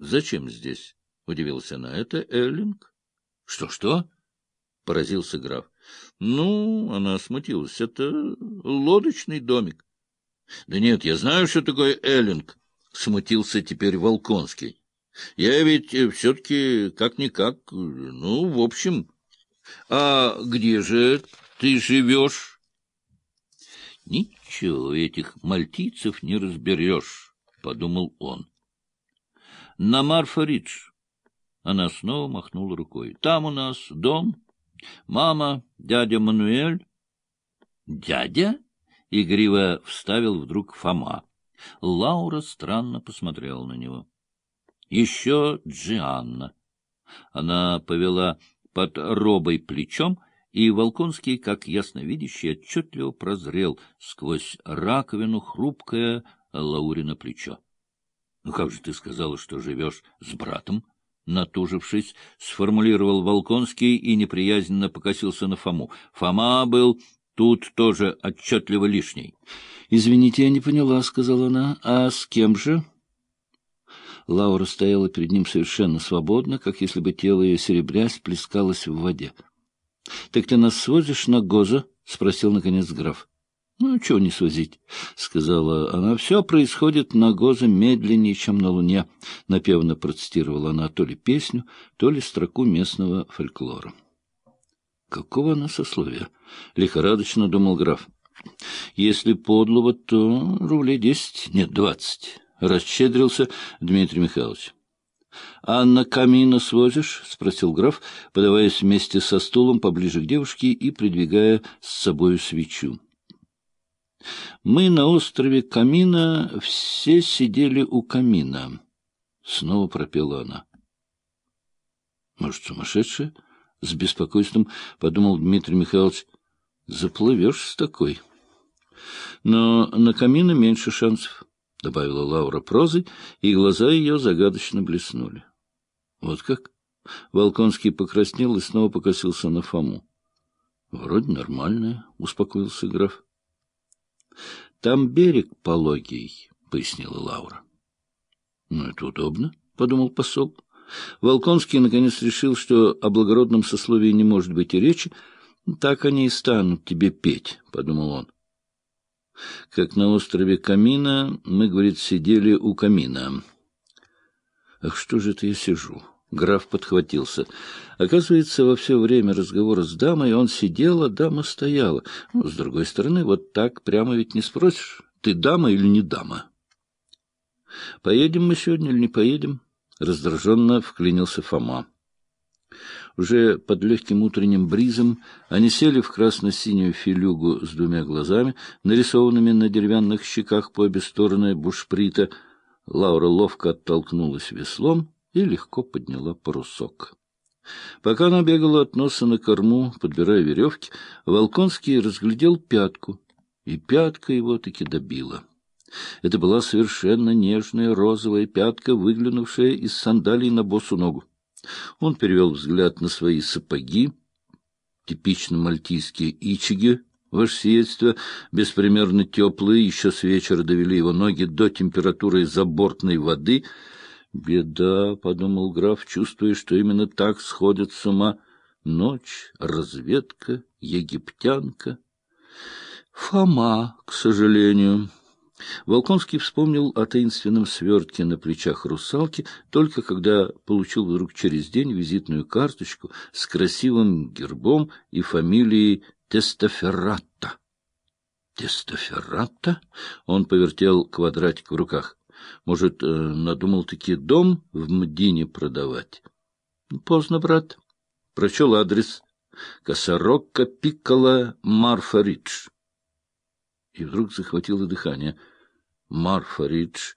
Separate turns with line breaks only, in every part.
Зачем здесь? — удивилась она. — Это Эллинг. Что, — Что-что? — поразился граф. — Ну, она смутилась. — Это лодочный домик. — Да нет, я знаю, что такое Эллинг, — смутился теперь Волконский. — Я ведь все-таки как-никак, ну, в общем... А где же ты живешь? — Ничего этих мальтийцев не разберешь, — подумал он. — На Марфа-Ридж. Она снова махнула рукой. — Там у нас дом, мама, дядя Мануэль. — Дядя? — игриво вставил вдруг Фома. Лаура странно посмотрела на него. — Еще Джианна. Она повела под робой плечом, и Волконский, как ясновидящий, отчетливо прозрел сквозь раковину хрупкое Лаурино плечо. — Ну как же ты сказала, что живешь с братом? Натужившись, сформулировал Волконский и неприязненно покосился на Фому. Фома был тут тоже отчетливо лишний. — Извините, я не поняла, — сказала она. — А с кем же? Лаура стояла перед ним совершенно свободно, как если бы тело ее серебрясь плескалось в воде. — Так ты нас свозишь на Гоза? — спросил, наконец, граф. — Ну, чего не свозить, — сказала она. — Все происходит на Гозе медленнее, чем на Луне. Напевно процитировала она то ли песню, то ли строку местного фольклора. — Какого она сословия? — лихорадочно думал граф. — Если подлого, то рублей десять, нет, двадцать. — расщедрился Дмитрий Михайлович. — А на камина свозишь? — спросил граф, подаваясь вместе со стулом поближе к девушке и придвигая с собою свечу. — Мы на острове Камина все сидели у камина. Снова пропела она. — Может, сумасшедшая? — с беспокойством подумал Дмитрий Михайлович. — Заплывешь с такой. Но на камина меньше шансов. — добавила Лаура прозой, и глаза ее загадочно блеснули. — Вот как? Волконский покраснел и снова покосился на Фому. — Вроде нормальная, — успокоился граф. — Там берег пологий, — пояснила Лаура. — Ну, это удобно, — подумал посол. Волконский наконец решил, что о благородном сословии не может быть и речи. — Так они и станут тебе петь, — подумал он как на острове Камина мы, говорит, сидели у камина. Ах, что же это я сижу? Граф подхватился. Оказывается, во все время разговора с дамой он сидел, а дама стояла. Ну, с другой стороны, вот так прямо ведь не спросишь, ты дама или не дама. Поедем мы сегодня или не поедем? Раздраженно вклинился Фома. Уже под легким утренним бризом они сели в красно-синюю филюгу с двумя глазами, нарисованными на деревянных щеках по обе стороны бушприта. Лаура ловко оттолкнулась веслом и легко подняла парусок. Пока она бегала от носа на корму, подбирая веревки, Волконский разглядел пятку, и пятка его таки добила. Это была совершенно нежная розовая пятка, выглянувшая из сандалий на босу ногу. Он перевел взгляд на свои сапоги, типично мальтийские ичиги, ваше сиятельство, беспримерно теплые, еще с вечера довели его ноги до температуры забортной воды. «Беда», — подумал граф, чувствуя, что именно так сходит с ума. Ночь, разведка, египтянка. Фома, к сожалению. Волконский вспомнил о таинственном свертке на плечах русалки, только когда получил вдруг через день визитную карточку с красивым гербом и фамилией Тестоферратта. Тестоферратта? Он повертел квадратик в руках. Может, э, надумал-таки дом в Мдине продавать? Поздно, брат. Прочел адрес. Косорокка Пиккола Марфа Ридж. И вдруг захватило дыхание — Марфа Ридж.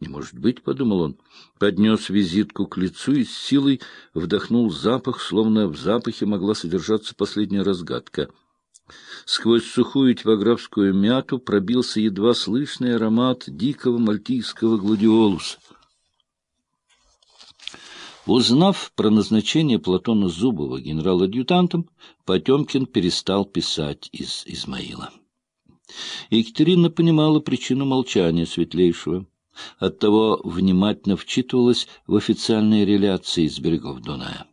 Не может быть, — подумал он, поднес визитку к лицу и с силой вдохнул запах, словно в запахе могла содержаться последняя разгадка. Сквозь сухую типографскую мяту пробился едва слышный аромат дикого мальтийского гладиолуса. Узнав про назначение Платона Зубова генерал-адъютантом, Потемкин перестал писать из Измаила. Екатерина понимала причину молчания светлейшего. Оттого внимательно вчитывалась в официальные реляции с берегов Дуная.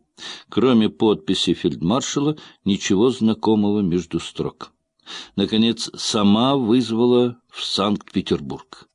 Кроме подписи фельдмаршала, ничего знакомого между строк. Наконец, сама вызвала в Санкт-Петербург.